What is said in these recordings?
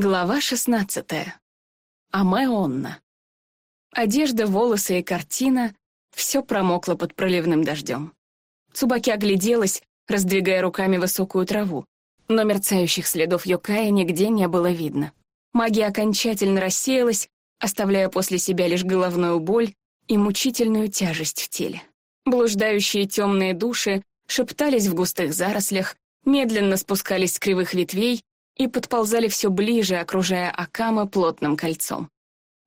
Глава шестнадцатая. Амеонна. Одежда, волосы и картина — все промокло под проливным дождем. Цубаки огляделась, раздвигая руками высокую траву, но мерцающих следов Йокая нигде не было видно. Магия окончательно рассеялась, оставляя после себя лишь головную боль и мучительную тяжесть в теле. Блуждающие темные души шептались в густых зарослях, медленно спускались с кривых ветвей и подползали все ближе, окружая Акама плотным кольцом.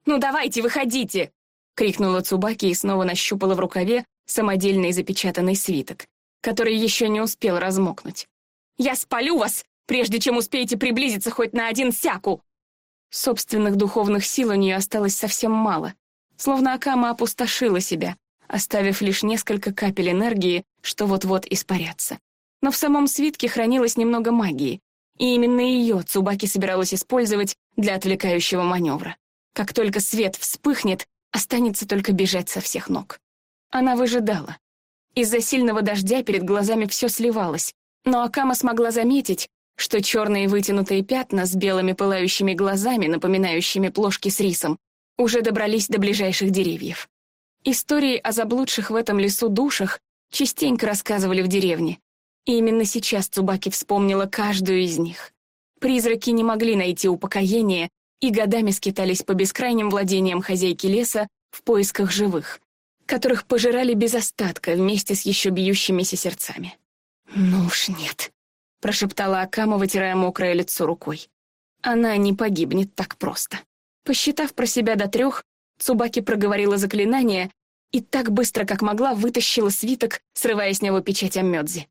«Ну давайте, выходите!» — крикнула Цубаки и снова нащупала в рукаве самодельный запечатанный свиток, который еще не успел размокнуть. «Я спалю вас, прежде чем успеете приблизиться хоть на один сяку!» Собственных духовных сил у нее осталось совсем мало, словно Акама опустошила себя, оставив лишь несколько капель энергии, что вот-вот испарятся. Но в самом свитке хранилось немного магии, и именно ее Цубаки собиралась использовать для отвлекающего маневра. Как только свет вспыхнет, останется только бежать со всех ног. Она выжидала. Из-за сильного дождя перед глазами все сливалось, но Акама смогла заметить, что черные вытянутые пятна с белыми пылающими глазами, напоминающими плошки с рисом, уже добрались до ближайших деревьев. Истории о заблудших в этом лесу душах частенько рассказывали в деревне, и именно сейчас Цубаки вспомнила каждую из них. Призраки не могли найти упокоение и годами скитались по бескрайним владениям хозяйки леса в поисках живых, которых пожирали без остатка вместе с еще бьющимися сердцами. «Ну уж нет», — прошептала Акама, вытирая мокрое лицо рукой. «Она не погибнет так просто». Посчитав про себя до трех, Цубаки проговорила заклинание и так быстро, как могла, вытащила свиток, срывая с него печать Аммёдзи.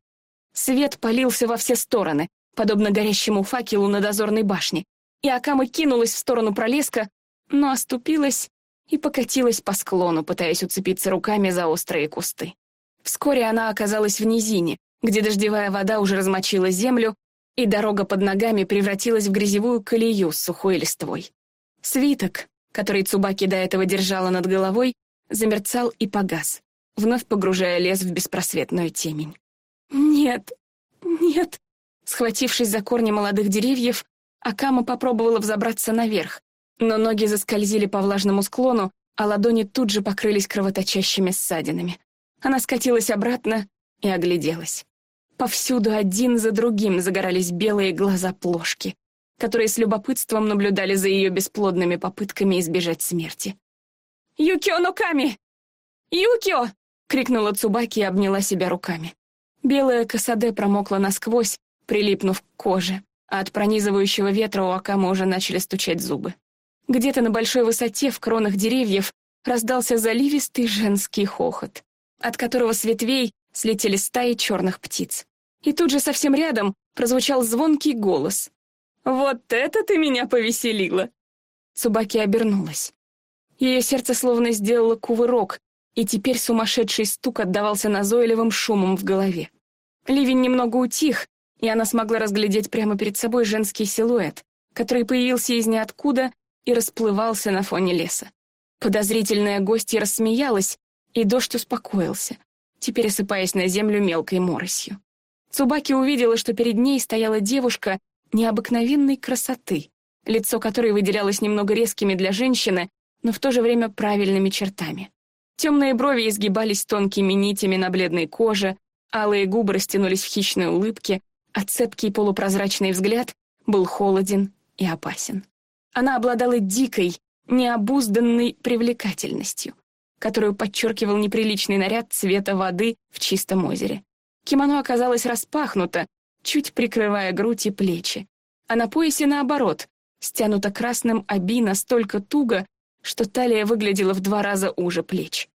Свет полился во все стороны, подобно горящему факелу на дозорной башне, и Акама кинулась в сторону пролеска, но оступилась и покатилась по склону, пытаясь уцепиться руками за острые кусты. Вскоре она оказалась в низине, где дождевая вода уже размочила землю, и дорога под ногами превратилась в грязевую колею с сухой листвой. Свиток, который Цубаки до этого держала над головой, замерцал и погас, вновь погружая лес в беспросветную темень. «Нет, нет!» Схватившись за корни молодых деревьев, Акама попробовала взобраться наверх, но ноги заскользили по влажному склону, а ладони тут же покрылись кровоточащими ссадинами. Она скатилась обратно и огляделась. Повсюду один за другим загорались белые глаза плошки, которые с любопытством наблюдали за ее бесплодными попытками избежать смерти. «Юкио Ноками! Юкио!» — крикнула Цубаки и обняла себя руками. Белая косаде промокла насквозь, прилипнув к коже, а от пронизывающего ветра у Акама уже начали стучать зубы. Где-то на большой высоте в кронах деревьев раздался заливистый женский хохот, от которого с ветвей слетели стаи черных птиц. И тут же совсем рядом прозвучал звонкий голос. «Вот это ты меня повеселила!» Цубаки обернулась. Ее сердце словно сделало кувырок, и теперь сумасшедший стук отдавался назойливым шумом в голове. Ливень немного утих, и она смогла разглядеть прямо перед собой женский силуэт, который появился из ниоткуда и расплывался на фоне леса. Подозрительная гостья рассмеялась, и дождь успокоился, теперь осыпаясь на землю мелкой моросью. Цубаки увидела, что перед ней стояла девушка необыкновенной красоты, лицо которой выделялось немного резкими для женщины, но в то же время правильными чертами. Темные брови изгибались тонкими нитями на бледной коже, алые губы растянулись в хищной улыбке, а цепкий полупрозрачный взгляд был холоден и опасен. Она обладала дикой, необузданной привлекательностью, которую подчеркивал неприличный наряд цвета воды в чистом озере. Кимоно оказалось распахнуто, чуть прикрывая грудь и плечи, а на поясе, наоборот, стянуто красным оби настолько туго, что талия выглядела в два раза уже плеч.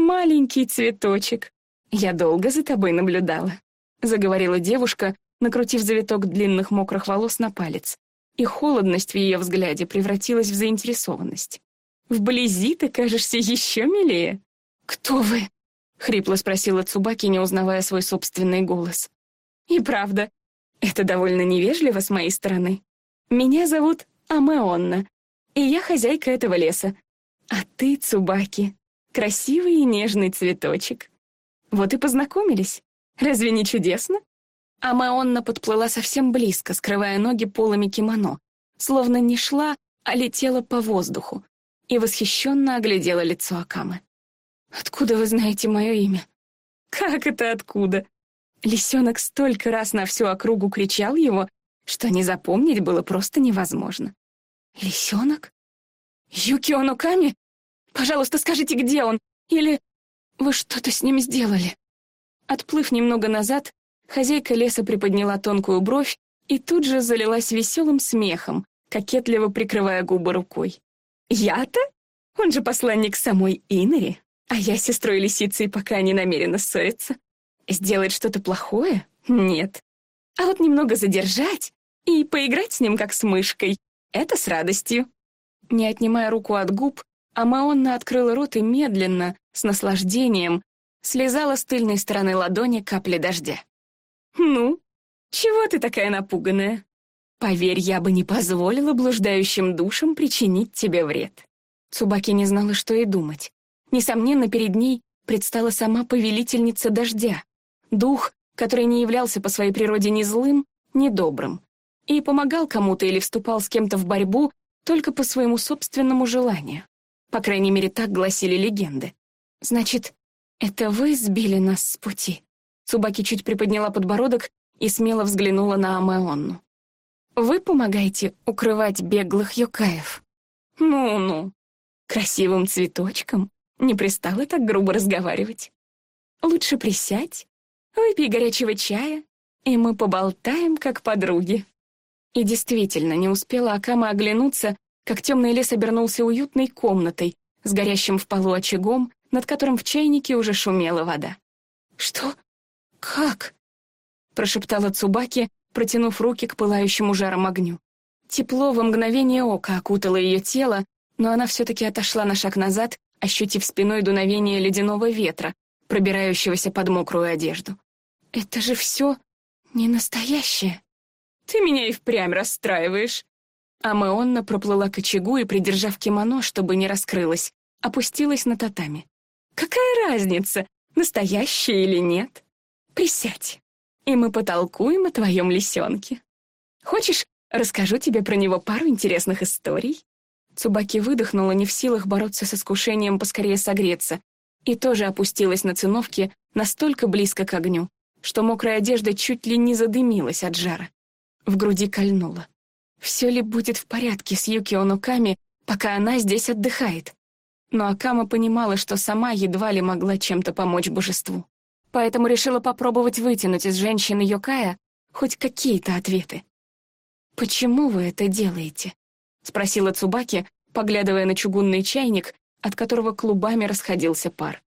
«Маленький цветочек, я долго за тобой наблюдала», — заговорила девушка, накрутив завиток длинных мокрых волос на палец, и холодность в ее взгляде превратилась в заинтересованность. «Вблизи ты кажешься еще милее». «Кто вы?» — хрипло спросила Цубаки, не узнавая свой собственный голос. «И правда, это довольно невежливо с моей стороны. Меня зовут Амеонна, и я хозяйка этого леса. А ты, Цубаки, Красивый и нежный цветочек. Вот и познакомились. Разве не чудесно? А Маонна подплыла совсем близко, скрывая ноги полами кимоно, словно не шла, а летела по воздуху, и восхищенно оглядела лицо Акамы. «Откуда вы знаете мое имя?» «Как это откуда?» Лисенок столько раз на всю округу кричал его, что не запомнить было просто невозможно. «Лисенок? Юкио Нуками? Пожалуйста, скажите, где он? Или вы что-то с ним сделали?» Отплыв немного назад, хозяйка леса приподняла тонкую бровь и тут же залилась веселым смехом, кокетливо прикрывая губы рукой. «Я-то? Он же посланник самой Инори, а я с сестрой лисицей пока не намерена ссориться. Сделать что-то плохое? Нет. А вот немного задержать и поиграть с ним как с мышкой — это с радостью». Не отнимая руку от губ, Амаонна открыла рот и медленно, с наслаждением, слезала с тыльной стороны ладони капли дождя. «Ну, чего ты такая напуганная? Поверь, я бы не позволила блуждающим душам причинить тебе вред». Цубаки не знала, что и думать. Несомненно, перед ней предстала сама повелительница дождя, дух, который не являлся по своей природе ни злым, ни добрым, и помогал кому-то или вступал с кем-то в борьбу только по своему собственному желанию. По крайней мере, так гласили легенды. Значит, это вы сбили нас с пути? Цубаки чуть приподняла подбородок и смело взглянула на Амаонну. Вы помогаете укрывать беглых юкаев? Ну-ну, красивым цветочком. Не пристало так грубо разговаривать. Лучше присядь, выпей горячего чая, и мы поболтаем, как подруги. И действительно, не успела Акама оглянуться, как темный лес обернулся уютной комнатой с горящим в полу очагом, над которым в чайнике уже шумела вода. «Что? Как?» — прошептала Цубаки, протянув руки к пылающему жаром огню. Тепло во мгновение ока окутало ее тело, но она все-таки отошла на шаг назад, ощутив спиной дуновение ледяного ветра, пробирающегося под мокрую одежду. «Это же все не настоящее!» «Ты меня и впрямь расстраиваешь!» А Мэонна проплыла к очагу и, придержав кимоно, чтобы не раскрылась, опустилась на татами. «Какая разница, настоящее или нет? Присядь, и мы потолкуем о твоем лисенке. Хочешь, расскажу тебе про него пару интересных историй?» Цубаки выдохнула, не в силах бороться с искушением поскорее согреться, и тоже опустилась на циновке настолько близко к огню, что мокрая одежда чуть ли не задымилась от жара. В груди кольнуло. Все ли будет в порядке с Юкио Нуками, пока она здесь отдыхает? Но Акама понимала, что сама едва ли могла чем-то помочь божеству. Поэтому решила попробовать вытянуть из женщины Йокая хоть какие-то ответы. «Почему вы это делаете?» — спросила Цубаки, поглядывая на чугунный чайник, от которого клубами расходился пар.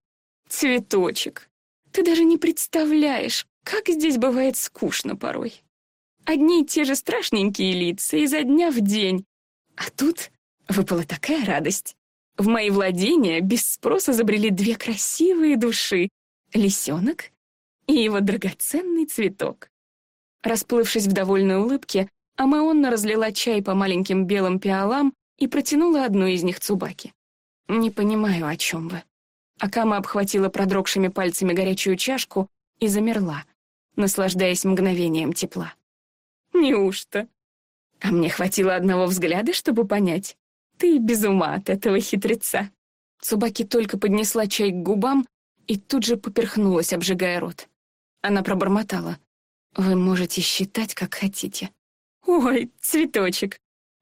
«Цветочек, ты даже не представляешь, как здесь бывает скучно порой. Одни и те же страшненькие лица изо дня в день. А тут выпала такая радость. В мои владения без спроса забрели две красивые души — лисенок и его драгоценный цветок. Расплывшись в довольной улыбке, Амаонна разлила чай по маленьким белым пиалам и протянула одну из них Цубаки. «Не понимаю, о чем вы». Акама обхватила продрогшими пальцами горячую чашку и замерла, наслаждаясь мгновением тепла. Неужто? А мне хватило одного взгляда, чтобы понять. Ты без ума от этого хитреца. Цубаки только поднесла чай к губам и тут же поперхнулась, обжигая рот. Она пробормотала. «Вы можете считать, как хотите». «Ой, цветочек,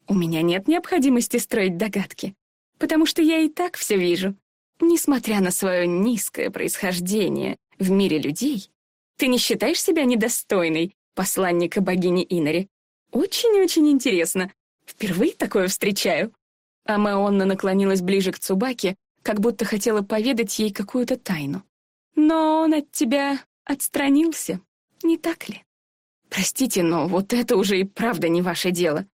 у меня нет необходимости строить догадки, потому что я и так все вижу. Несмотря на свое низкое происхождение в мире людей, ты не считаешь себя недостойной посланника богини Инари. Очень-очень интересно. Впервые такое встречаю. А Маонна наклонилась ближе к Цубаке, как будто хотела поведать ей какую-то тайну. Но он от тебя отстранился, не так ли? Простите, но вот это уже и правда не ваше дело.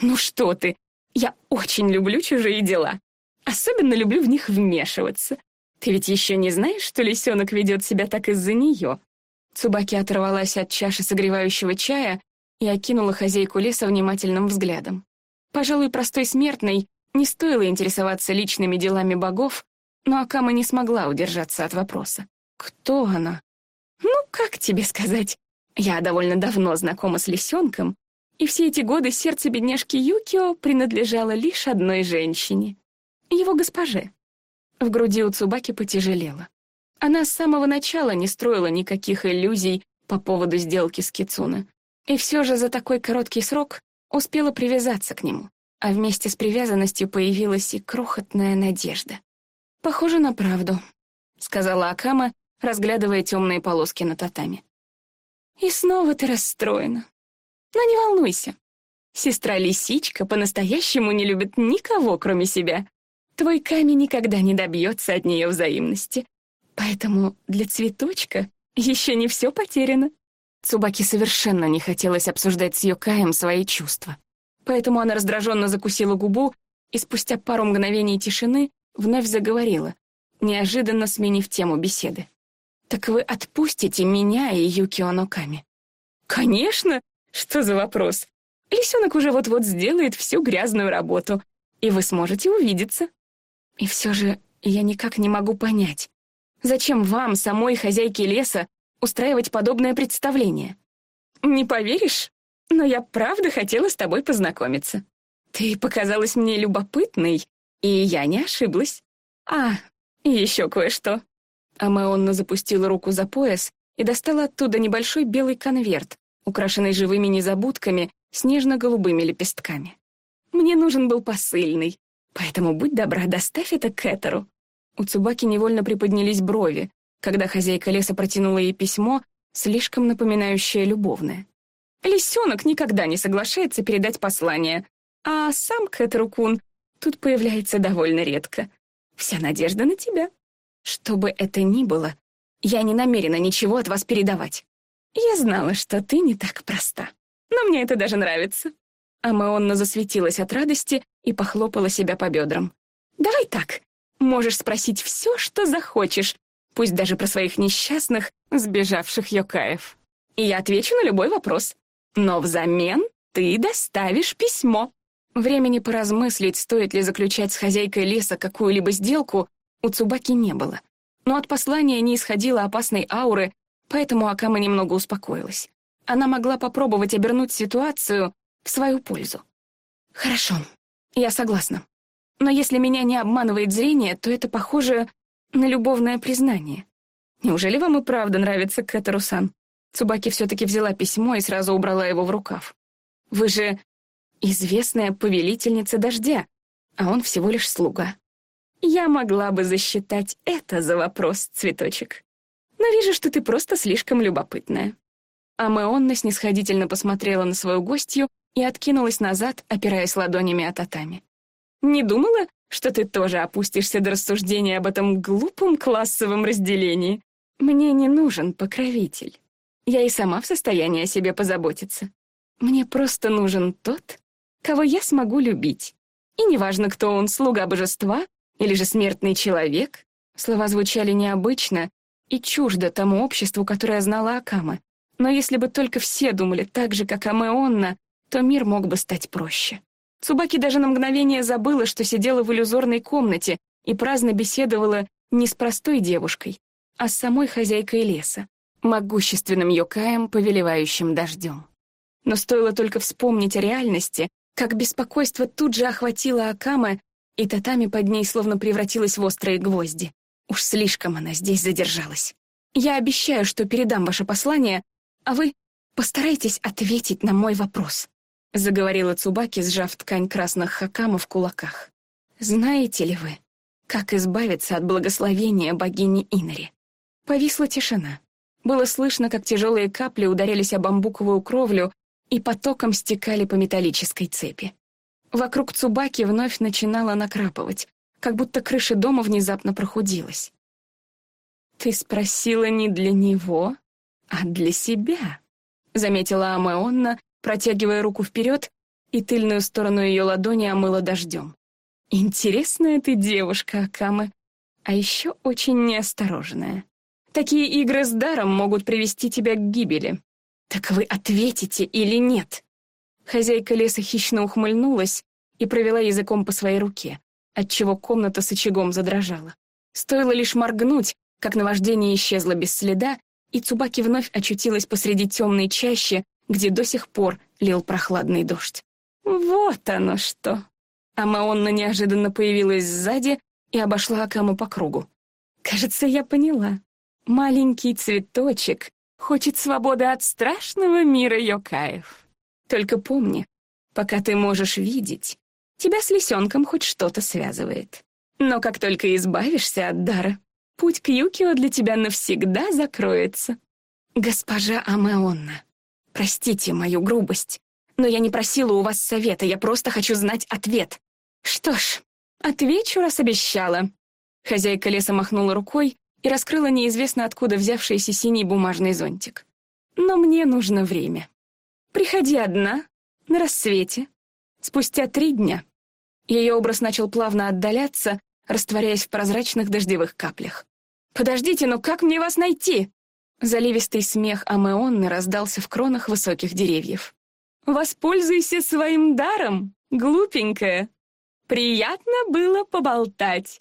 Ну что ты, я очень люблю чужие дела. Особенно люблю в них вмешиваться. Ты ведь еще не знаешь, что лисенок ведет себя так из-за нее? Цубаки оторвалась от чаши согревающего чая и окинула хозяйку леса внимательным взглядом. Пожалуй, простой смертной не стоило интересоваться личными делами богов, но Акама не смогла удержаться от вопроса. «Кто она?» «Ну, как тебе сказать? Я довольно давно знакома с лисенком, И все эти годы сердце бедняжки Юкио принадлежало лишь одной женщине — его госпоже. В груди у Цубаки потяжелело. Она с самого начала не строила никаких иллюзий по поводу сделки с Кицуна. И все же за такой короткий срок успела привязаться к нему, а вместе с привязанностью появилась и крохотная надежда. «Похоже на правду», — сказала Акама, разглядывая темные полоски на татами. «И снова ты расстроена. Но не волнуйся. Сестра-лисичка по-настоящему не любит никого, кроме себя. Твой камень никогда не добьется от нее взаимности. Поэтому для цветочка еще не все потеряно». Цубаки совершенно не хотелось обсуждать с Йокаем свои чувства. Поэтому она раздраженно закусила губу и спустя пару мгновений тишины вновь заговорила, неожиданно сменив тему беседы. «Так вы отпустите меня и Юкио Ноками?» «Конечно! Что за вопрос? Лисенок уже вот-вот сделает всю грязную работу, и вы сможете увидеться. И все же я никак не могу понять, зачем вам, самой хозяйке леса, устраивать подобное представление? Не поверишь, но я правда хотела с тобой познакомиться. Ты показалась мне любопытной, и я не ошиблась. А, еще кое-что. Амаонна запустила руку за пояс и достала оттуда небольшой белый конверт, украшенный живыми незабудками с нежно-голубыми лепестками. Мне нужен был посыльный, поэтому будь добра, доставь это Кэтеру. У Цубаки невольно приподнялись брови, когда хозяйка леса протянула ей письмо, слишком напоминающее любовное. Лисенок никогда не соглашается передать послание, а сам Кэтеру-кун тут появляется довольно редко. Вся надежда на тебя. Что бы это ни было, я не намерена ничего от вас передавать. Я знала, что ты не так проста. Но мне это даже нравится. Амаонна засветилась от радости и похлопала себя по бедрам. «Давай так. Можешь спросить все, что захочешь, пусть даже про своих несчастных, сбежавших Йокаев. И я отвечу на любой вопрос. Но взамен ты доставишь письмо». Времени поразмыслить, стоит ли заключать с хозяйкой леса какую-либо сделку, у Цубаки не было. Но от послания не исходило опасной ауры, поэтому Акама немного успокоилась. Она могла попробовать обернуть ситуацию в свою пользу. «Хорошо, я согласна. Но если меня не обманывает зрение, то это похоже на любовное признание. Неужели вам и правда нравится Кэтеру-сан?» Цубаки все-таки взяла письмо и сразу убрала его в рукав. «Вы же известная повелительница дождя, а он всего лишь слуга. Я могла бы засчитать это за вопрос, цветочек. Но вижу, что ты просто слишком любопытная». А Мэонна снисходительно посмотрела на свою гостью и откинулась назад, опираясь ладонями о татами. «Не думала, что ты тоже опустишься до рассуждения об этом глупом классовом разделении? Мне не нужен покровитель. Я и сама в состоянии о себе позаботиться. Мне просто нужен тот, кого я смогу любить. И неважно, кто он, слуга божества или же смертный человек. Слова звучали необычно и чуждо тому обществу, которое знала Акама. Но если бы только все думали так же, как Амеонна, то мир мог бы стать проще. Цубаки даже на мгновение забыла, что сидела в иллюзорной комнате и праздно беседовала не с простой девушкой, а с самой хозяйкой леса, могущественным Йокаем, повелевающим дождем. Но стоило только вспомнить о реальности, как беспокойство тут же охватило Акама, и татами под ней словно превратилась в острые гвозди. Уж слишком она здесь задержалась. Я обещаю, что передам ваше послание, а вы постарайтесь ответить на мой вопрос», — заговорила Цубаки, сжав ткань красных хакама в кулаках. «Знаете ли вы, как избавиться от благословения богини Инари?» Повисла тишина. Было слышно, как тяжелые капли ударились о бамбуковую кровлю, и потоком стекали по металлической цепи. Вокруг Цубаки вновь начинала накрапывать, как будто крыша дома внезапно прохудилась. «Ты спросила не для него, а для себя», — заметила Амеонна, протягивая руку вперед, и тыльную сторону ее ладони омыла дождем. «Интересная ты девушка, Акаме, а еще очень неосторожная. Такие игры с даром могут привести тебя к гибели. «Так вы ответите или нет?» Хозяйка леса хищно ухмыльнулась и провела языком по своей руке, отчего комната с очагом задрожала. Стоило лишь моргнуть, как наваждение исчезло без следа, и Цубаки вновь очутилась посреди темной чащи, где до сих пор лил прохладный дождь. «Вот оно что!» Амаонна неожиданно появилась сзади и обошла Акаму по кругу. «Кажется, я поняла. Маленький цветочек хочет свободы от страшного мира Йокаев. Только помни, пока ты можешь видеть, тебя с лисенком хоть что-то связывает. Но как только избавишься от дара, путь к Юкио для тебя навсегда закроется. Госпожа Амеонна, простите мою грубость, но я не просила у вас совета, я просто хочу знать ответ. Что ж, отвечу, раз обещала. Хозяйка леса махнула рукой и раскрыла неизвестно откуда взявшийся синий бумажный зонтик. Но мне нужно время. Приходи одна, на рассвете, спустя три дня. Ее образ начал плавно отдаляться, растворяясь в прозрачных дождевых каплях. «Подождите, но как мне вас найти?» Заливистый смех Амеонны раздался в кронах высоких деревьев. «Воспользуйся своим даром, глупенькая. Приятно было поболтать».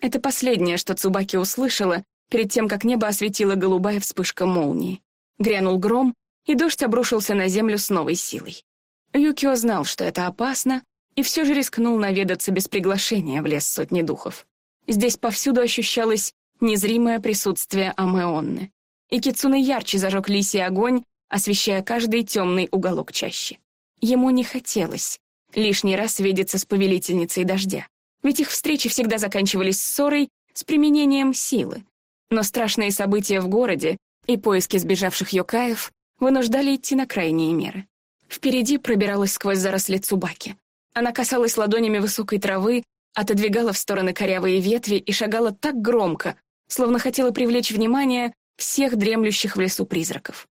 Это последнее, что Цубаки услышала перед тем, как небо осветила голубая вспышка молнии. Грянул гром, и дождь обрушился на землю с новой силой. Юкио знал, что это опасно, и все же рискнул наведаться без приглашения в лес сотни духов. Здесь повсюду ощущалось незримое присутствие Амеонны, и Кицуна ярче зажег лисий огонь, освещая каждый темный уголок чаще. Ему не хотелось лишний раз видеться с повелительницей дождя, ведь их встречи всегда заканчивались ссорой с применением силы. Но страшные события в городе и поиски сбежавших Йокаев вынуждали идти на крайние меры. Впереди пробиралась сквозь заросли Цубаки. Она касалась ладонями высокой травы, отодвигала в стороны корявые ветви и шагала так громко, словно хотела привлечь внимание всех дремлющих в лесу призраков.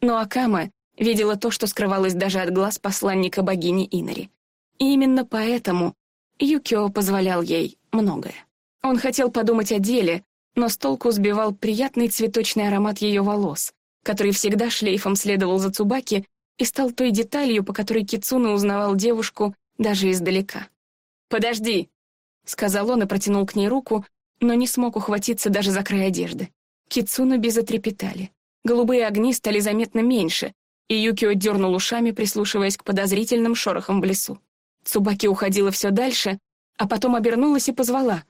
Но Акама видела то, что скрывалось даже от глаз посланника богини Инари. И именно поэтому Юкио позволял ей многое. Он хотел подумать о деле, но с толку сбивал приятный цветочный аромат ее волос, который всегда шлейфом следовал за Цубаки и стал той деталью, по которой Кицуна узнавал девушку даже издалека. «Подожди!» — сказал он и протянул к ней руку, но не смог ухватиться даже за край одежды. Кицуна безотрепетали. Голубые огни стали заметно меньше, и Юкио дернул ушами, прислушиваясь к подозрительным шорохам в лесу. Цубаки уходила все дальше, а потом обернулась и позвала.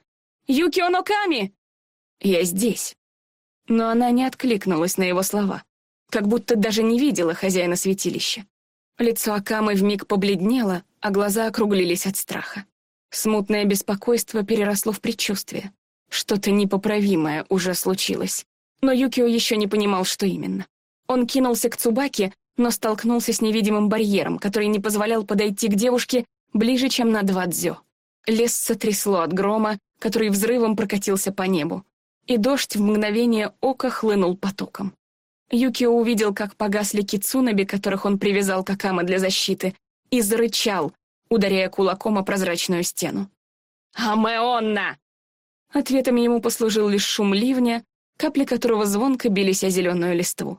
«Юкио Ноками!» «Я здесь». Но она не откликнулась на его слова, как будто даже не видела хозяина святилища. Лицо Акамы вмиг побледнело, а глаза округлились от страха. Смутное беспокойство переросло в предчувствие. Что-то непоправимое уже случилось. Но Юкио еще не понимал, что именно. Он кинулся к Цубаке, но столкнулся с невидимым барьером, который не позволял подойти к девушке ближе, чем на два дзё. Лес сотрясло от грома, который взрывом прокатился по небу, и дождь в мгновение ока хлынул потоком. Юкио увидел, как погасли кицунаби, которых он привязал к Акама для защиты, и зарычал, ударяя кулаком о прозрачную стену. «Амеонна!» Ответом ему послужил лишь шум ливня, капли которого звонко бились о зеленую листву.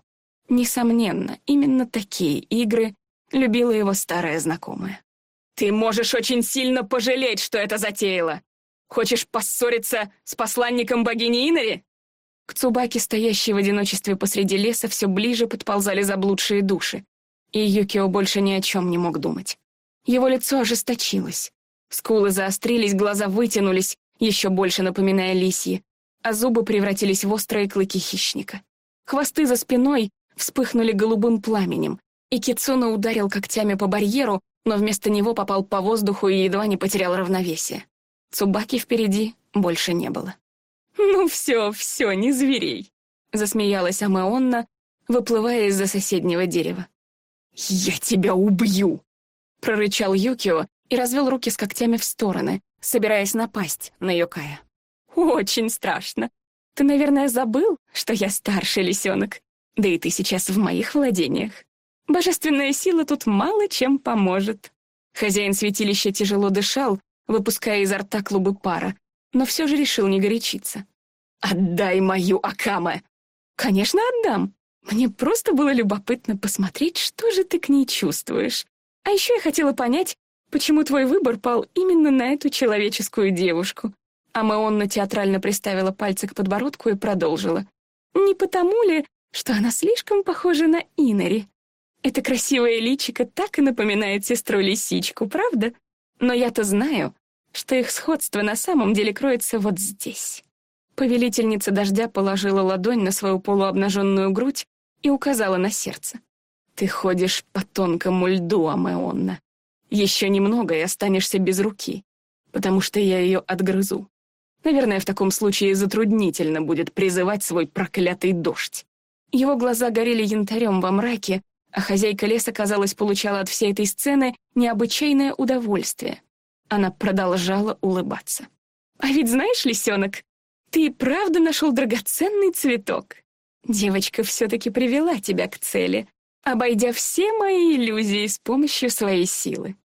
Несомненно, именно такие игры любила его старая знакомая. «Ты можешь очень сильно пожалеть, что это затеяла! Хочешь поссориться с посланником богини Инари?» К Цубаке, стоящей в одиночестве посреди леса, все ближе подползали заблудшие души, и Юкио больше ни о чем не мог думать. Его лицо ожесточилось. Скулы заострились, глаза вытянулись, еще больше напоминая лисьи, а зубы превратились в острые клыки хищника. Хвосты за спиной вспыхнули голубым пламенем, и Кицуна ударил когтями по барьеру, но вместо него попал по воздуху и едва не потерял равновесие. Цубаки впереди больше не было. «Ну все, все, не зверей!» — засмеялась Амеонна, выплывая из-за соседнего дерева. «Я тебя убью!» — прорычал Юкио и развел руки с когтями в стороны, собираясь напасть на Йокая. «Очень страшно. Ты, наверное, забыл, что я старший лисенок. Да и ты сейчас в моих владениях. Божественная сила тут мало чем поможет». Хозяин святилища тяжело дышал, выпуская изо рта клубы пара, но все же решил не горячиться. «Отдай мою Акаме!» «Конечно, отдам. Мне просто было любопытно посмотреть, что же ты к ней чувствуешь. А еще я хотела понять, почему твой выбор пал именно на эту человеческую девушку». А Маонна театрально приставила пальцы к подбородку и продолжила. «Не потому ли, что она слишком похожа на Инари?» Это красивое личико так и напоминает сестру-лисичку, правда? Но я-то знаю, что их сходство на самом деле кроется вот здесь. Повелительница дождя положила ладонь на свою полуобнаженную грудь и указала на сердце. «Ты ходишь по тонкому льду, Амеонна. Еще немного и останешься без руки, потому что я ее отгрызу. Наверное, в таком случае затруднительно будет призывать свой проклятый дождь». Его глаза горели янтарем во мраке, а хозяйка леса, казалось, получала от всей этой сцены необычайное удовольствие. Она продолжала улыбаться. «А ведь знаешь, лисенок, ты правда нашел драгоценный цветок? Девочка все-таки привела тебя к цели, обойдя все мои иллюзии с помощью своей силы.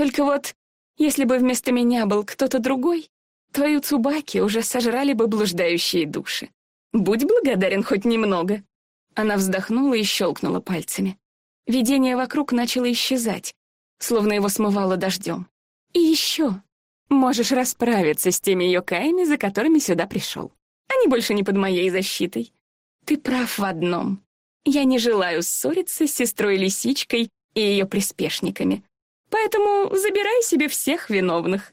Только вот, если бы вместо меня был кто-то другой, твою Цубаки уже сожрали бы блуждающие души. Будь благодарен хоть немного». Она вздохнула и щелкнула пальцами. Видение вокруг начало исчезать, словно его смывало дождем. «И еще, Можешь расправиться с теми йокаями, за которыми сюда пришел. Они больше не под моей защитой. Ты прав в одном. Я не желаю ссориться с сестрой-лисичкой и ее приспешниками. Поэтому забирай себе всех виновных».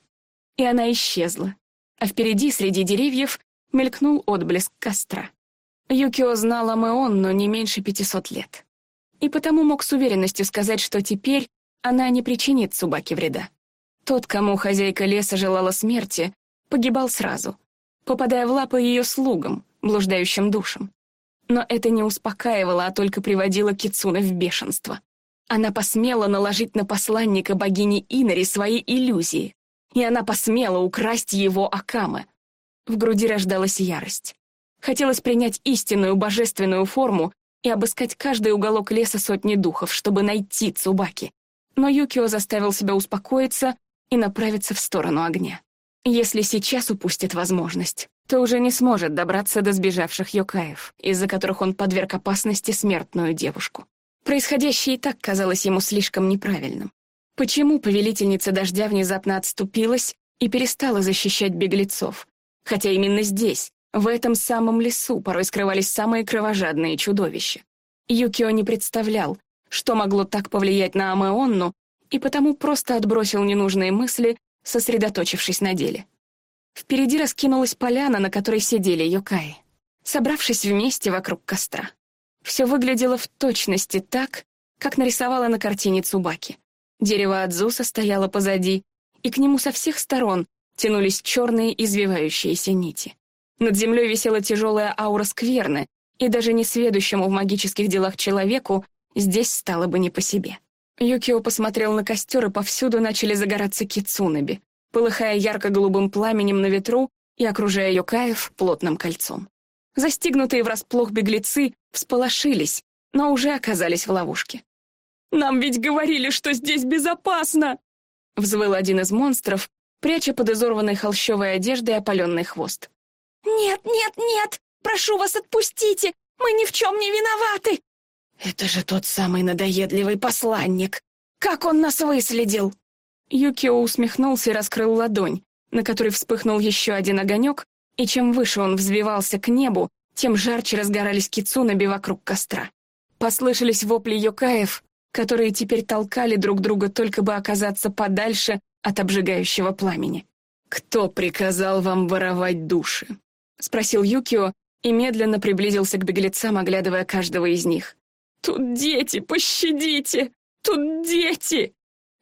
И она исчезла. А впереди, среди деревьев, мелькнул отблеск костра. Юкио знала Мэон, но не меньше пятисот лет. И потому мог с уверенностью сказать, что теперь она не причинит Субаке вреда. Тот, кому хозяйка леса желала смерти, погибал сразу, попадая в лапы ее слугам, блуждающим душам. Но это не успокаивало, а только приводило Кицуна в бешенство. Она посмела наложить на посланника богини Инари свои иллюзии, и она посмела украсть его Акамы. В груди рождалась ярость. Хотелось принять истинную божественную форму и обыскать каждый уголок леса сотни духов, чтобы найти Цубаки. Но Юкио заставил себя успокоиться и направиться в сторону огня. Если сейчас упустит возможность, то уже не сможет добраться до сбежавших Йокаев, из-за которых он подверг опасности смертную девушку. Происходящее и так казалось ему слишком неправильным. Почему повелительница дождя внезапно отступилась и перестала защищать беглецов? Хотя именно здесь, в этом самом лесу, порой скрывались самые кровожадные чудовища. Юкио не представлял, что могло так повлиять на Амеонну, и потому просто отбросил ненужные мысли, сосредоточившись на деле. Впереди раскинулась поляна, на которой сидели Йокаи, собравшись вместе вокруг костра. Все выглядело в точности так, как нарисовала на картине Цубаки. Дерево Адзуса стояло позади, и к нему со всех сторон тянулись черные извивающиеся нити. Над землей висела тяжелая аура скверны, и даже несведущему в магических делах человеку здесь стало бы не по себе. Юкио посмотрел на костер, и повсюду начали загораться кицунаби, полыхая ярко-голубым пламенем на ветру и окружая Йокаев плотным кольцом. Застигнутые врасплох беглецы всполошились, но уже оказались в ловушке. «Нам ведь говорили, что здесь безопасно!» Взвыл один из монстров, пряча под изорванной холщовой одеждой опаленный хвост. «Нет, нет, нет! Прошу вас, отпустите! Мы ни в чем не виноваты!» «Это же тот самый надоедливый посланник! Как он нас выследил!» Юкио усмехнулся и раскрыл ладонь, на которой вспыхнул еще один огонек, и чем выше он взвивался к небу, тем жарче разгорались кицунаби вокруг костра. Послышались вопли юкаев, которые теперь толкали друг друга только бы оказаться подальше от обжигающего пламени. «Кто приказал вам воровать души?» — спросил Юкио и медленно приблизился к беглецам, оглядывая каждого из них. Тут дети, пощадите! Тут дети!»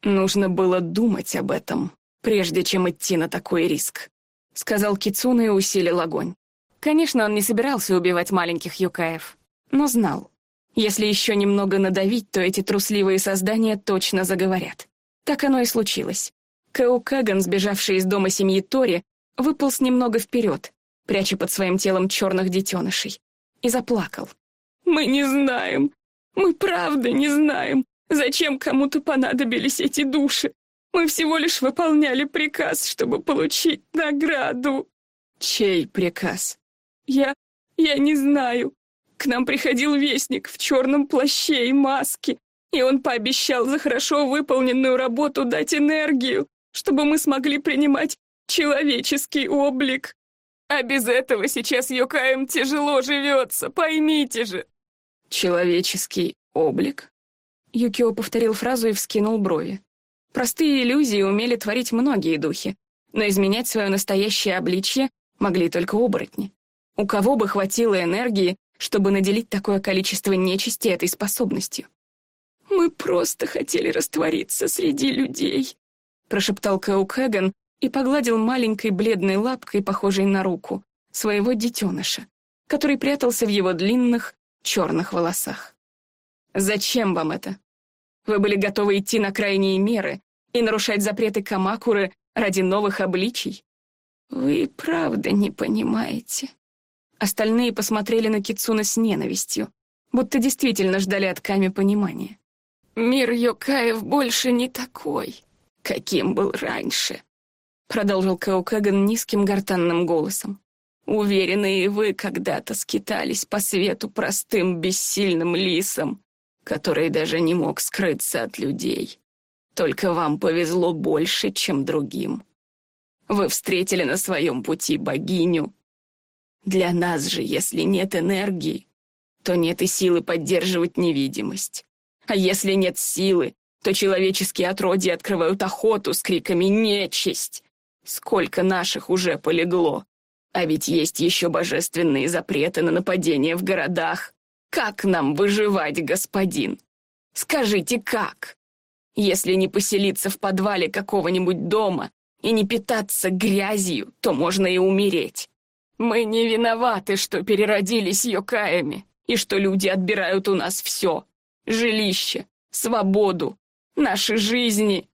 Нужно было думать об этом, прежде чем идти на такой риск, сказал Кицуна и усилил огонь. Конечно, он не собирался убивать маленьких юкаев, но знал. Если еще немного надавить, то эти трусливые создания точно заговорят. Так оно и случилось. Кэу Кэган, сбежавший из дома семьи Тори, выполз немного вперед, пряча под своим телом черных детенышей, и заплакал. «Мы не знаем, мы правда не знаем, зачем кому-то понадобились эти души. Мы всего лишь выполняли приказ, чтобы получить награду». «Чей приказ?» «Я... я не знаю. К нам приходил вестник в черном плаще и маске, и он пообещал за хорошо выполненную работу дать энергию, чтобы мы смогли принимать человеческий облик. А без этого сейчас Йокаем тяжело живется, поймите же. Человеческий облик? Юкио повторил фразу и вскинул брови. Простые иллюзии умели творить многие духи, но изменять свое настоящее обличье могли только оборотни. У кого бы хватило энергии, чтобы наделить такое количество нечисти этой способностью? «Мы просто хотели раствориться среди людей», — прошептал Кэу Кэган и погладил маленькой бледной лапкой, похожей на руку, своего детеныша, который прятался в его длинных черных волосах. «Зачем вам это? Вы были готовы идти на крайние меры и нарушать запреты Камакуры ради новых обличий? Вы правда не понимаете». Остальные посмотрели на Кицуна с ненавистью, будто действительно ждали от Ками понимания. «Мир Йокаев больше не такой, каким был раньше», продолжил Каукаган низким гортанным голосом. «Уверены и вы когда-то скитались по свету простым бессильным лисом, который даже не мог скрыться от людей. Только вам повезло больше, чем другим. Вы встретили на своем пути богиню. Для нас же, если нет энергии, то нет и силы поддерживать невидимость. А если нет силы, то человеческие отродья открывают охоту с криками «Нечисть!». Сколько наших уже полегло. А ведь есть еще божественные запреты на нападение в городах. Как нам выживать, господин? Скажите, как? Если не поселиться в подвале какого-нибудь дома и не питаться грязью, то можно и умереть. Мы не виноваты, что переродились йокаями, и что люди отбирают у нас все жилище, свободу, наши жизни.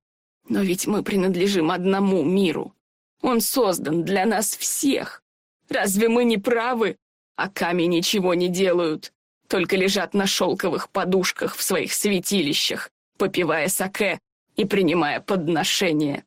Но ведь мы принадлежим одному миру. Он создан для нас всех. Разве мы не правы? А камни ничего не делают, только лежат на шелковых подушках в своих святилищах, попивая саке и принимая подношения.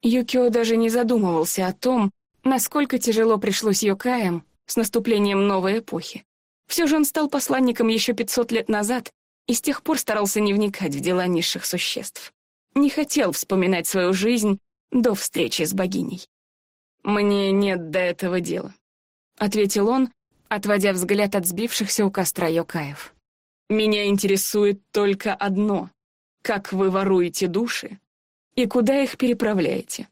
Юкио даже не задумывался о том, насколько тяжело пришлось Йокаям с наступлением новой эпохи. Все же он стал посланником еще 500 лет назад и с тех пор старался не вникать в дела низших существ. Не хотел вспоминать свою жизнь до встречи с богиней. «Мне нет до этого дела», — ответил он, отводя взгляд от сбившихся у костра Йокаев. «Меня интересует только одно — как вы воруете души и куда их переправляете?»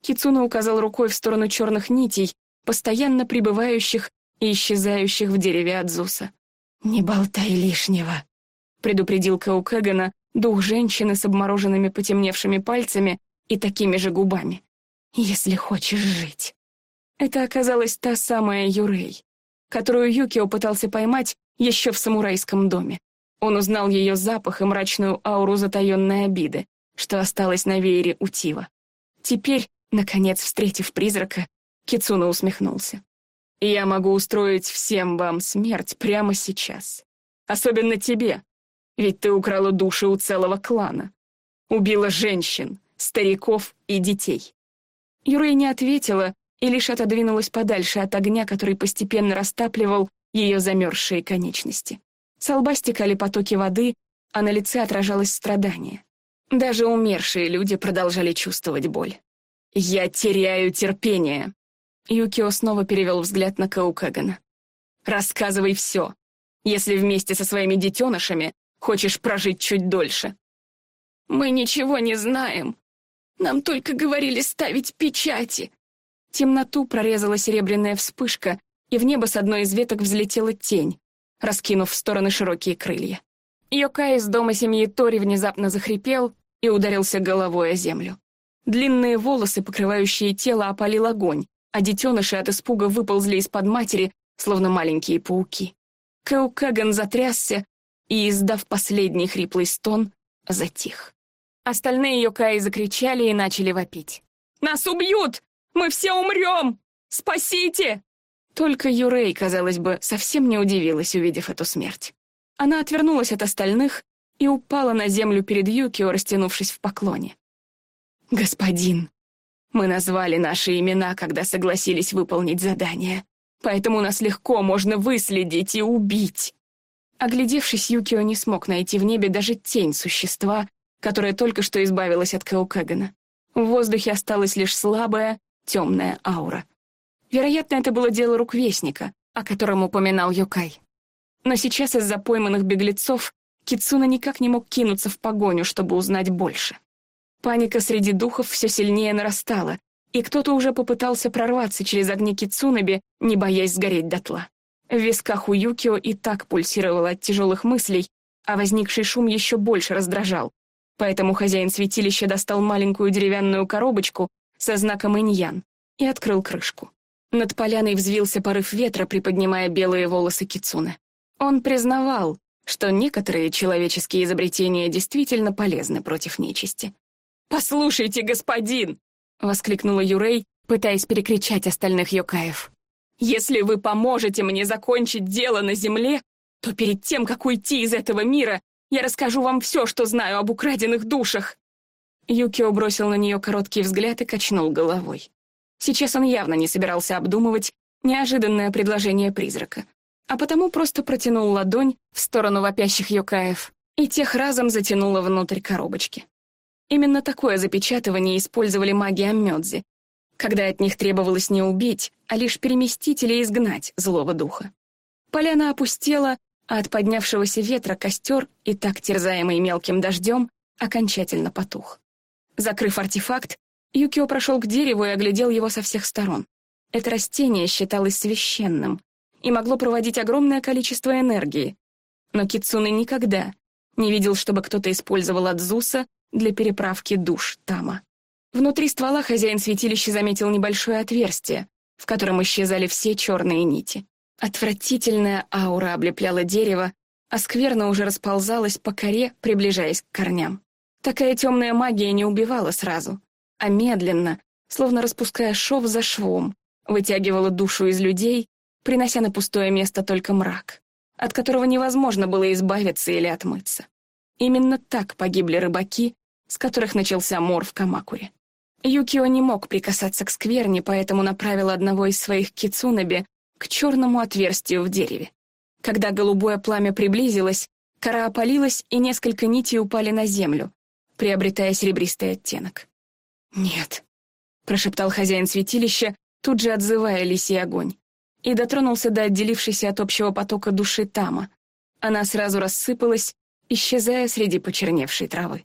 Кицуна указал рукой в сторону черных нитей, постоянно прибывающих и исчезающих в дереве Адзуса. «Не болтай лишнего», предупредил Каукэгана дух женщины с обмороженными потемневшими пальцами и такими же губами. «Если хочешь жить». Это оказалась та самая Юрей, которую Юкио пытался поймать еще в самурайском доме. Он узнал ее запах и мрачную ауру затаенной обиды, что осталось на веере у Тива. Теперь, наконец, встретив призрака, Кицуна усмехнулся. «Я могу устроить всем вам смерть прямо сейчас. Особенно тебе, ведь ты украла души у целого клана. Убила женщин, стариков и детей. Юрей не ответила и лишь отодвинулась подальше от огня, который постепенно растапливал ее замерзшие конечности. С лба стекали потоки воды, а на лице отражалось страдание. Даже умершие люди продолжали чувствовать боль. «Я теряю терпение!» Юкио снова перевел взгляд на Каукагана. «Рассказывай все. Если вместе со своими детенышами Хочешь прожить чуть дольше?» «Мы ничего не знаем. Нам только говорили ставить печати». Темноту прорезала серебряная вспышка, и в небо с одной из веток взлетела тень, раскинув в стороны широкие крылья. Йокай из дома семьи Тори внезапно захрипел и ударился головой о землю. Длинные волосы, покрывающие тело, опалил огонь, а детеныши от испуга выползли из-под матери, словно маленькие пауки. Кэукаган затрясся, и, издав последний хриплый стон, затих. Остальные Йокаи закричали и начали вопить. «Нас убьют! Мы все умрем! Спасите!» Только Юрей, казалось бы, совсем не удивилась, увидев эту смерть. Она отвернулась от остальных и упала на землю перед Юкио, растянувшись в поклоне. «Господин, мы назвали наши имена, когда согласились выполнить задание, поэтому нас легко можно выследить и убить. Оглядевшись, Юкио не смог найти в небе даже тень существа, которое только что избавилось от Каукагана. В воздухе осталась лишь слабая, темная аура. Вероятно, это было дело рук Вестника, о котором упоминал Йокай. Но сейчас из-за пойманных беглецов Кицуна никак не мог кинуться в погоню, чтобы узнать больше. Паника среди духов все сильнее нарастала, и кто-то уже попытался прорваться через огни Кицунаби, не боясь сгореть дотла. В висках у Юкио и так пульсировало от тяжелых мыслей, а возникший шум еще больше раздражал. Поэтому хозяин святилища достал маленькую деревянную коробочку со знаком иньян и открыл крышку. Над поляной взвился порыв ветра, приподнимая белые волосы Кицуны. Он признавал, что некоторые человеческие изобретения действительно полезны против нечисти. «Послушайте, господин!» — воскликнула Юрей, пытаясь перекричать остальных Йокаев. «Если вы поможете мне закончить дело на земле, то перед тем, как уйти из этого мира, я расскажу вам все, что знаю об украденных душах». Юкио бросил на нее короткий взгляд и качнул головой. Сейчас он явно не собирался обдумывать неожиданное предложение призрака, а потому просто протянул ладонь в сторону вопящих Йокаев, и тех разом затянуло внутрь коробочки. Именно такое запечатывание использовали маги Аммёдзи, когда от них требовалось не убить, а лишь переместить или изгнать злого духа. Поляна опустела, а от поднявшегося ветра костер, и так терзаемый мелким дождем, окончательно потух. Закрыв артефакт, Юкио прошел к дереву и оглядел его со всех сторон. Это растение считалось священным и могло проводить огромное количество энергии. Но Кицуны никогда не видел, чтобы кто-то использовал Адзуса для переправки душ Тама. Внутри ствола хозяин святилища заметил небольшое отверстие, в котором исчезали все черные нити. Отвратительная аура облепляла дерево, а скверно уже расползалась по коре, приближаясь к корням. Такая темная магия не убивала сразу, а медленно, словно распуская шов за швом, вытягивала душу из людей, принося на пустое место только мрак, от которого невозможно было избавиться или отмыться. Именно так погибли рыбаки, с которых начался мор в Камакуре. Юкио не мог прикасаться к скверне, поэтому направил одного из своих кицунаби к черному отверстию в дереве. Когда голубое пламя приблизилось, кора опалилась, и несколько нитей упали на землю, приобретая серебристый оттенок. «Нет», — прошептал хозяин святилища, тут же отзывая лисий огонь, и дотронулся до отделившейся от общего потока души Тама. Она сразу рассыпалась, исчезая среди почерневшей травы.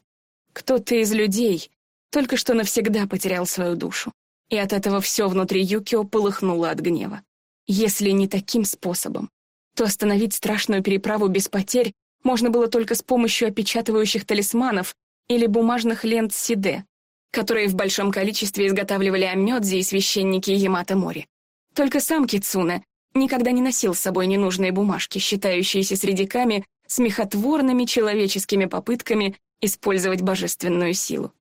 Кто-то из людей только что навсегда потерял свою душу, и от этого все внутри Юкио полыхнуло от гнева. Если не таким способом, то остановить страшную переправу без потерь можно было только с помощью опечатывающих талисманов или бумажных лент Сиде, которые в большом количестве изготавливали Амёдзи и священники Ямато Мори. Только сам Кицуна никогда не носил с собой ненужные бумажки, считающиеся среди ками смехотворными человеческими попытками использовать божественную силу.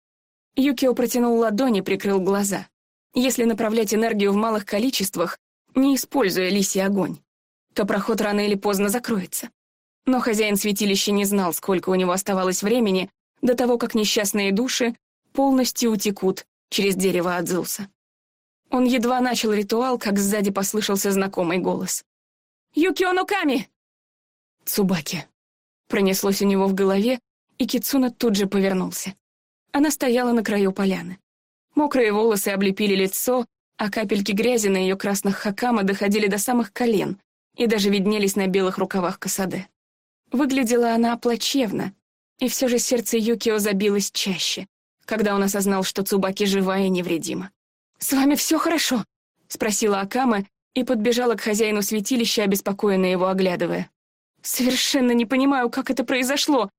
Юкио протянул ладони, прикрыл глаза. Если направлять энергию в малых количествах, не используя лисий огонь, то проход рано или поздно закроется. Но хозяин святилища не знал, сколько у него оставалось времени до того, как несчастные души полностью утекут через дерево Адзуса. Он едва начал ритуал, как сзади послышался знакомый голос. «Юкио Нуками!» «Цубаки!» Пронеслось у него в голове, и Кицуна тут же повернулся. Она стояла на краю поляны. Мокрые волосы облепили лицо, а капельки грязи на ее красных хакама доходили до самых колен и даже виднелись на белых рукавах касаде. Выглядела она плачевно, и все же сердце Юкио забилось чаще, когда он осознал, что Цубаки жива и невредима. «С вами все хорошо?» — спросила Акама и подбежала к хозяину святилища, обеспокоенно его оглядывая. «Совершенно не понимаю, как это произошло.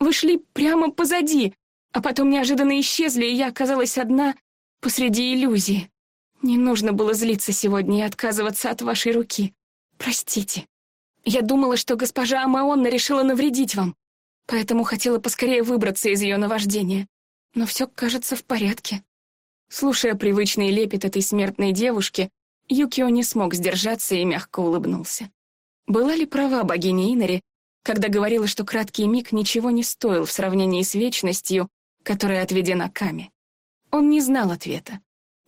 Вы шли прямо позади, а потом неожиданно исчезли, и я оказалась одна посреди иллюзии. Не нужно было злиться сегодня и отказываться от вашей руки. Простите. Я думала, что госпожа Амаонна решила навредить вам, поэтому хотела поскорее выбраться из ее наваждения. Но все кажется в порядке. Слушая привычный лепет этой смертной девушки, Юкио не смог сдержаться и мягко улыбнулся. Была ли права богиня Инари, когда говорила, что краткий миг ничего не стоил в сравнении с вечностью, которая отведена Ками? Он не знал ответа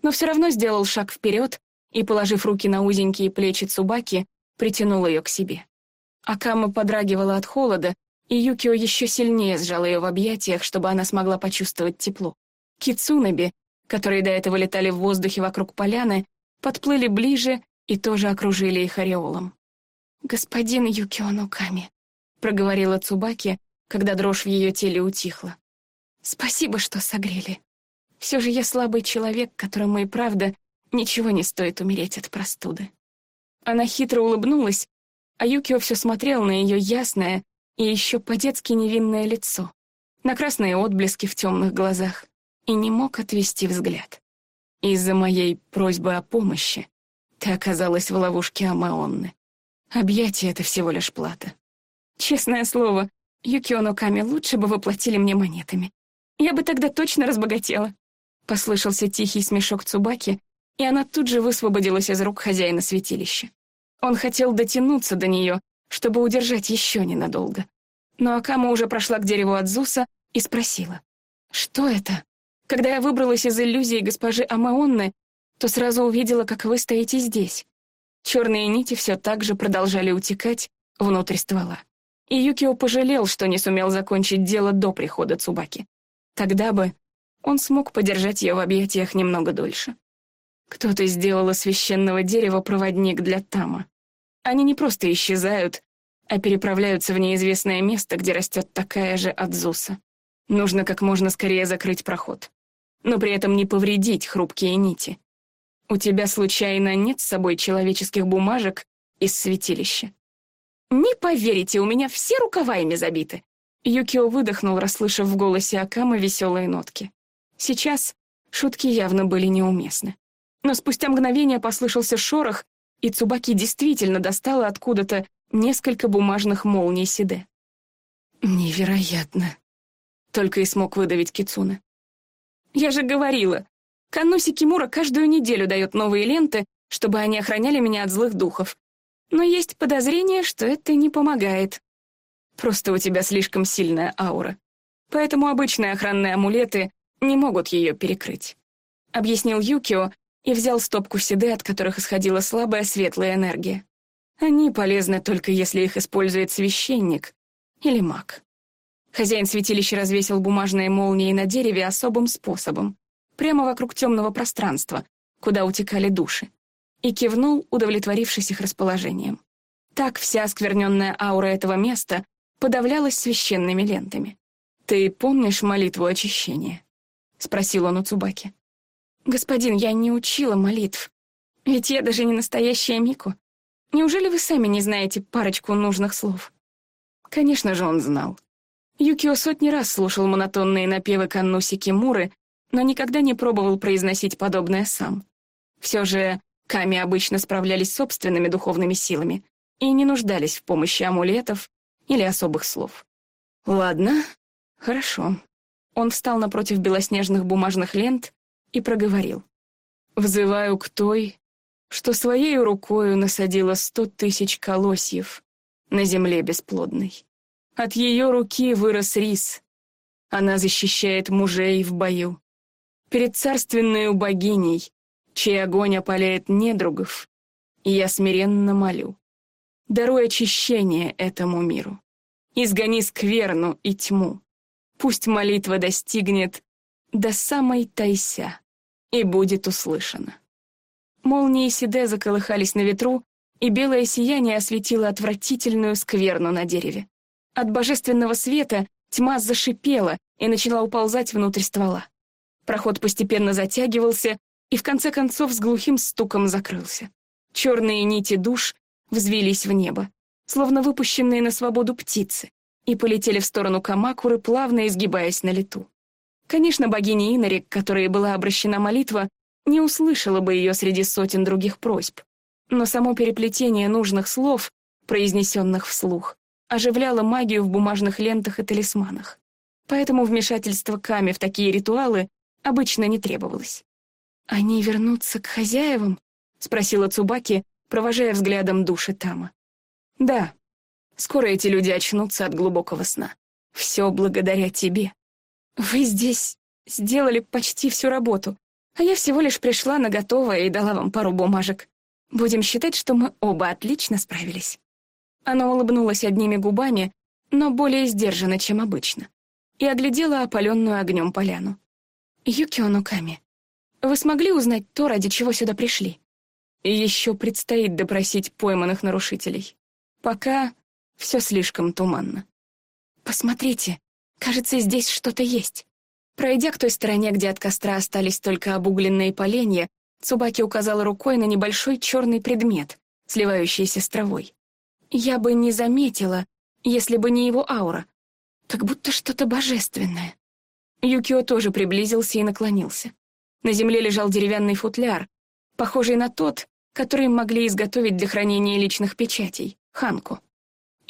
но все равно сделал шаг вперед и, положив руки на узенькие плечи Цубаки, притянул ее к себе. Акама подрагивала от холода, и Юкио еще сильнее сжал ее в объятиях, чтобы она смогла почувствовать тепло. Кицунаби, которые до этого летали в воздухе вокруг поляны, подплыли ближе и тоже окружили их ореолом. «Господин Юкио Нуками», — проговорила Цубаки, когда дрожь в ее теле утихла. «Спасибо, что согрели. Все же я слабый человек, которому и правда ничего не стоит умереть от простуды». Она хитро улыбнулась, а Юкио все смотрел на ее ясное и еще по-детски невинное лицо, на красные отблески в темных глазах, и не мог отвести взгляд. Из-за моей просьбы о помощи ты оказалась в ловушке Амаонны. Объятие — это всего лишь плата. Честное слово, Юкио Ноками лучше бы воплотили мне монетами. Я бы тогда точно разбогатела. Послышался тихий смешок Цубаки, и она тут же высвободилась из рук хозяина святилища. Он хотел дотянуться до нее, чтобы удержать еще ненадолго. Но Акама уже прошла к дереву от Зуса и спросила. «Что это?» Когда я выбралась из иллюзии госпожи Амаонны, то сразу увидела, как вы стоите здесь. Черные нити все так же продолжали утекать внутрь ствола. И Юкио пожалел, что не сумел закончить дело до прихода Цубаки. Тогда бы он смог подержать ее в объятиях немного дольше. Кто-то сделал из священного дерева проводник для Тама. Они не просто исчезают, а переправляются в неизвестное место, где растет такая же Адзуса. Нужно как можно скорее закрыть проход. Но при этом не повредить хрупкие нити. У тебя, случайно, нет с собой человеческих бумажек из святилища? Не поверите, у меня все рукава ими забиты. Юкио выдохнул, расслышав в голосе Акамы веселые нотки. Сейчас шутки явно были неуместны. Но спустя мгновение послышался шорох, и Цубаки действительно достала откуда-то несколько бумажных молний Сиде. «Невероятно!» — только и смог выдавить Кицуна. «Я же говорила, Кануси Кимура каждую неделю дает новые ленты, чтобы они охраняли меня от злых духов. Но есть подозрение, что это не помогает. Просто у тебя слишком сильная аура. Поэтому обычные охранные амулеты не могут ее перекрыть. Объяснил Юкио и взял стопку седы, от которых исходила слабая светлая энергия. Они полезны только если их использует священник или маг. Хозяин святилища развесил бумажные молнии на дереве особым способом, прямо вокруг темного пространства, куда утекали души, и кивнул, удовлетворившись их расположением. Так вся оскверненная аура этого места подавлялась священными лентами. «Ты помнишь молитву очищения?» — спросил он у Цубаки. «Господин, я не учила молитв. Ведь я даже не настоящая Мику. Неужели вы сами не знаете парочку нужных слов?» Конечно же, он знал. Юкио сотни раз слушал монотонные напевы Каннуси Кимуры, но никогда не пробовал произносить подобное сам. Все же Ками обычно справлялись собственными духовными силами и не нуждались в помощи амулетов или особых слов. «Ладно, хорошо». Он встал напротив белоснежных бумажных лент и проговорил. «Взываю к той, что своей рукою насадила сто тысяч колосьев на земле бесплодной. От ее руки вырос рис. Она защищает мужей в бою. Перед царственной богиней, чей огонь опаляет недругов, я смиренно молю. Даруй очищение этому миру. Изгони скверну и тьму. Пусть молитва достигнет до самой Тайся и будет услышана. Молнии Сиде заколыхались на ветру, и белое сияние осветило отвратительную скверну на дереве. От божественного света тьма зашипела и начала уползать внутрь ствола. Проход постепенно затягивался и в конце концов с глухим стуком закрылся. Черные нити душ взвились в небо, словно выпущенные на свободу птицы, и полетели в сторону Камакуры, плавно изгибаясь на лету. Конечно, богиня Инарик, которой была обращена молитва, не услышала бы ее среди сотен других просьб. Но само переплетение нужных слов, произнесенных вслух, оживляло магию в бумажных лентах и талисманах. Поэтому вмешательство Ками в такие ритуалы обычно не требовалось. «Они вернутся к хозяевам?» — спросила Цубаки, провожая взглядом души Тама. «Да. Скоро эти люди очнутся от глубокого сна. Все благодаря тебе. Вы здесь сделали почти всю работу, а я всего лишь пришла на готовое и дала вам пару бумажек. Будем считать, что мы оба отлично справились». Она улыбнулась одними губами, но более сдержанно, чем обычно, и оглядела опаленную огнем поляну. «Юкио Нуками, вы смогли узнать то, ради чего сюда пришли?» И еще предстоит допросить пойманных нарушителей. Пока все слишком туманно. «Посмотрите, кажется, здесь что-то есть». Пройдя к той стороне, где от костра остались только обугленные поленья, Цубаки указала рукой на небольшой черный предмет, сливающийся с травой. Я бы не заметила, если бы не его аура. Как будто что-то божественное. Юкио тоже приблизился и наклонился. На земле лежал деревянный футляр, похожий на тот, который могли изготовить для хранения личных печатей, ханку.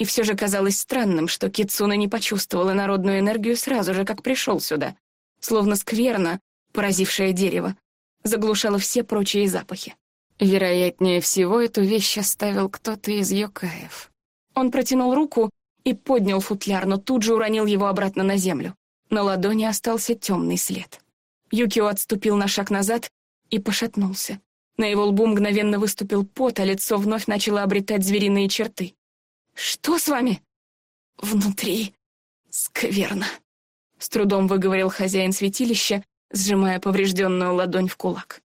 И все же казалось странным, что Кицуна не почувствовала народную энергию сразу же, как пришел сюда, словно скверно, поразившее дерево, заглушала все прочие запахи. Вероятнее всего, эту вещь оставил кто-то из Йокаев. Он протянул руку и поднял футляр, но тут же уронил его обратно на землю. На ладони остался темный след. Юкио отступил на шаг назад и пошатнулся. На его лбу мгновенно выступил пот, а лицо вновь начало обретать звериные черты. «Что с вами?» «Внутри скверно», — с трудом выговорил хозяин святилища, сжимая поврежденную ладонь в кулак.